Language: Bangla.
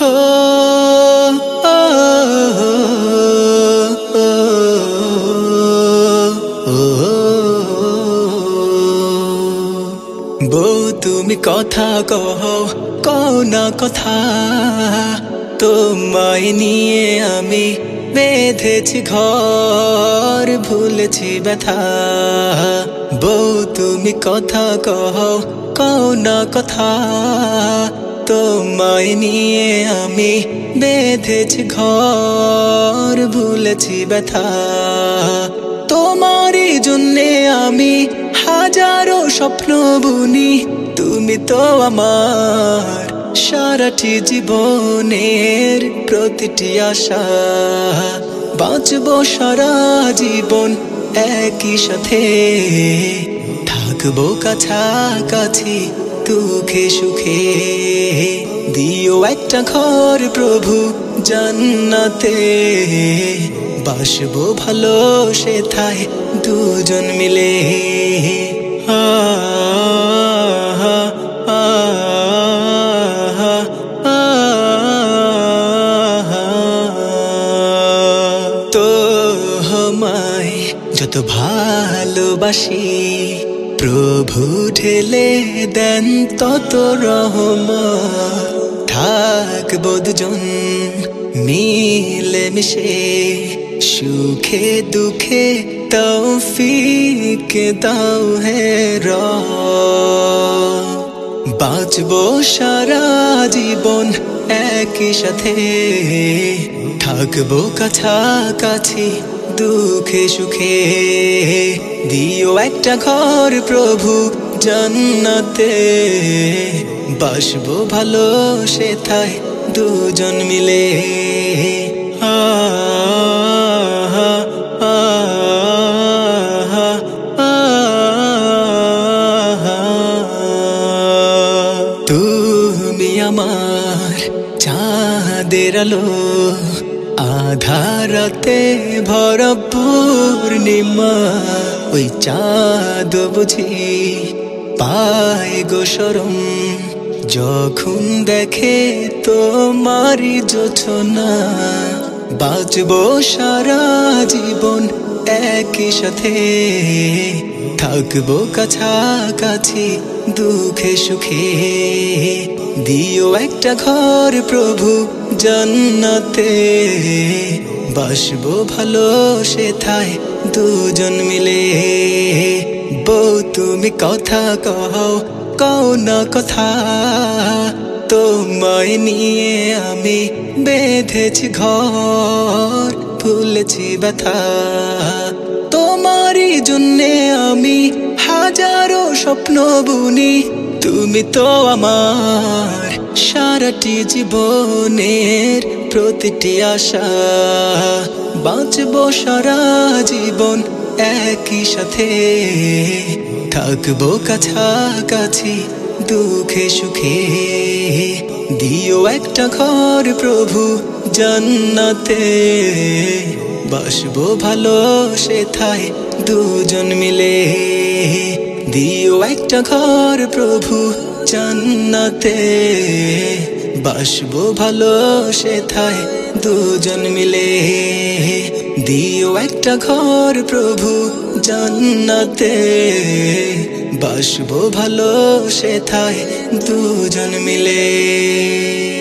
বউ, তুমি কথা কহ না কথা। তোমায় নিয়ে আমি বেঁধেছি ঘর, ভুলেছি ব্যথা। বউ, তুমি কথা কহ না কথা। তোমায় নিয়ে আমি বেঁধেছি ঘর, ভুলেছি ব্যথা। তোমারই জন্যে আমি হাজারো স্বপ্ন বুনি, তুমি তো আমার সারাটি জীবনের প্রতিটি আশা। বাঁচবো সারা জীবন একই সাথে, থাকব কাছাকাছি দুঃখে সুখে দিও একটা ঘর প্রভু জান্নাতে। বাসবো ভালো সেথায় দুজন মিলে। আ তো যত ভালোবাসি প্রভু ঠেলে দেন তত রহম থাকব দুজন মিলে মিশে সুখে দুঃখে তৌফিক দাও হে র বাঁচবো সারা জীবন একই সাথে। থাকব কাছাকাছি দুঃখে সুখে। দিও একটা ঘর প্রভু জান্নাতে। বাসবো ভালো সে সেথায় দুজন মিলে। তুমি আমার চাঁদের আলো আধারাতে ভরা পূর্ণিমা ওই চাঁদ বুঝি পায় গো সরম যখন দেখে তোমারি জোছনা বাঁচবো সারা জীবন একই সাথে। থাকব কাছাকাছি দুঃখে সুখে। দিও একটা ঘর প্রভু জান্নাতে। বাসবো ভালো সেথায় দুজন মিলে, বউ তুমি কথা কও কও না কথা। তোমায় নিয়ে আমি বেঁধেছি ঘর ভুলেছি ব্যথা। তোমারই জন্যে আমি হাজারো স্বপ্ন বুনি। তুমি তো আমার সারাটি জীবনের প্রতিটি আশা, বাঁচবো সারা জীবন একই সাথে। থাকব কাছাকাছি, দুঃখে সুখে। দিও একটা ঘর প্রভু জান্নাতে। বাসবো ভালো সেথায় দুজন মিলে। দিও একটা ঘর প্রভু জান্নাতে। বাসবো ভালো সেথায় দুজন মিলে। দিও একটা ঘর প্রভু জান্নাতে। বাসবো ভালো সেথায় দুজন মিলে।